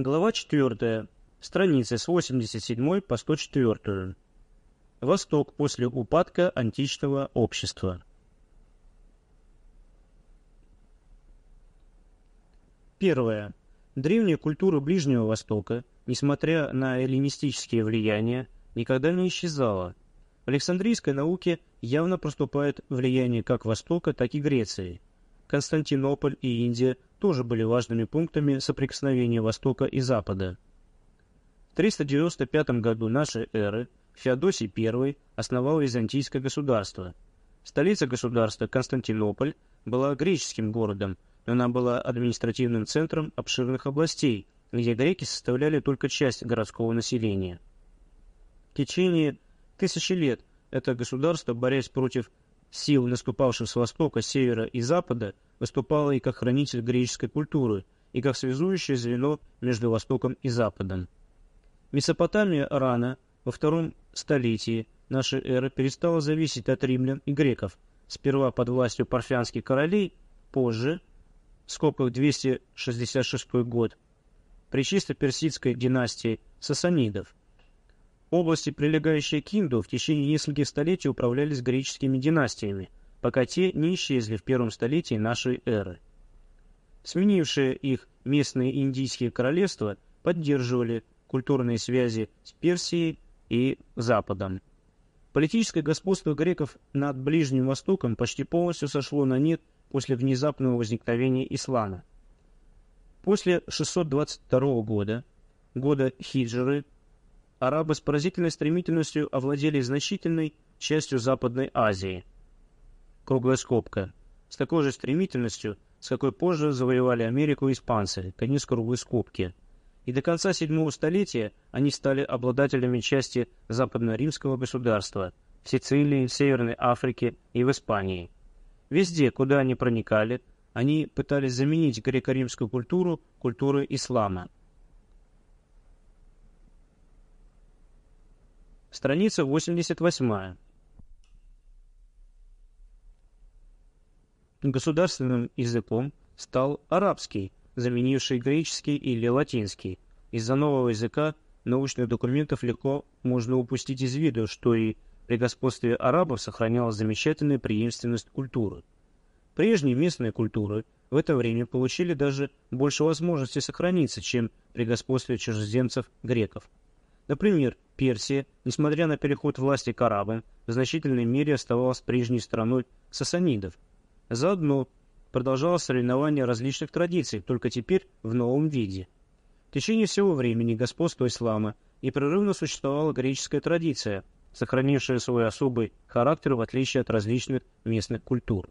Глава 4. Страницы с 87 по 104. Восток после упадка античного общества. Первое. Древняя культура Ближнего Востока, несмотря на эллинистические влияния, никогда не исчезала. В Александрийской науке явно проступает влияние как Востока, так и Греции. Константинополь и Индия тоже были важными пунктами соприкосновения Востока и Запада. В 395 году нашей эры Феодосий I основал Византийское государство. Столица государства Константинополь была греческим городом, но она была административным центром обширных областей, где греки составляли только часть городского населения. В течение тысячи лет это государство, борясь против сил, наступавших с востока, севера и запада, выступала и как хранитель греческой культуры, и как связующее звено между Востоком и Западом. Месопотамия рано, во втором столетии нашей эры, перестала зависеть от римлян и греков, сперва под властью парфянских королей, позже, в скобках 266 год, при чисто персидской династии сасанидов. Области, прилегающие к Инду, в течение нескольких столетий управлялись греческими династиями, пока те не исчезли в первом столетии нашей эры. Сменившие их местные индийские королевства поддерживали культурные связи с Персией и Западом. Политическое господство греков над Ближним Востоком почти полностью сошло на нет после внезапного возникновения ислама. После 622 года, года хиджры, арабы с поразительной стремительностью овладели значительной частью Западной Азии. Круглая скобка. С такой же стремительностью, с какой позже завоевали Америку испанцы, конец круглой скобки. И до конца седьмого столетия они стали обладателями части западно-римского государства в Сицилии, Северной Африке и в Испании. Везде, куда они проникали, они пытались заменить греко-римскую культуру культурой ислама – Страница 88. Государственным языком стал арабский, заменивший греческий или латинский. Из-за нового языка научных документов легко можно упустить из виду, что и при господстве арабов сохранялась замечательная преемственность культуры. Прежние местные культуры в это время получили даже больше возможностей сохраниться, чем при господстве чужеземцев греков. Например, Персия, несмотря на переход власти к арабам, в значительной мере оставалась прежней страной сасанидов. Заодно продолжалось соревнование различных традиций, только теперь в новом виде. В течение всего времени господства ислама непрерывно существовала греческая традиция, сохранившая свой особый характер в отличие от различных местных культур.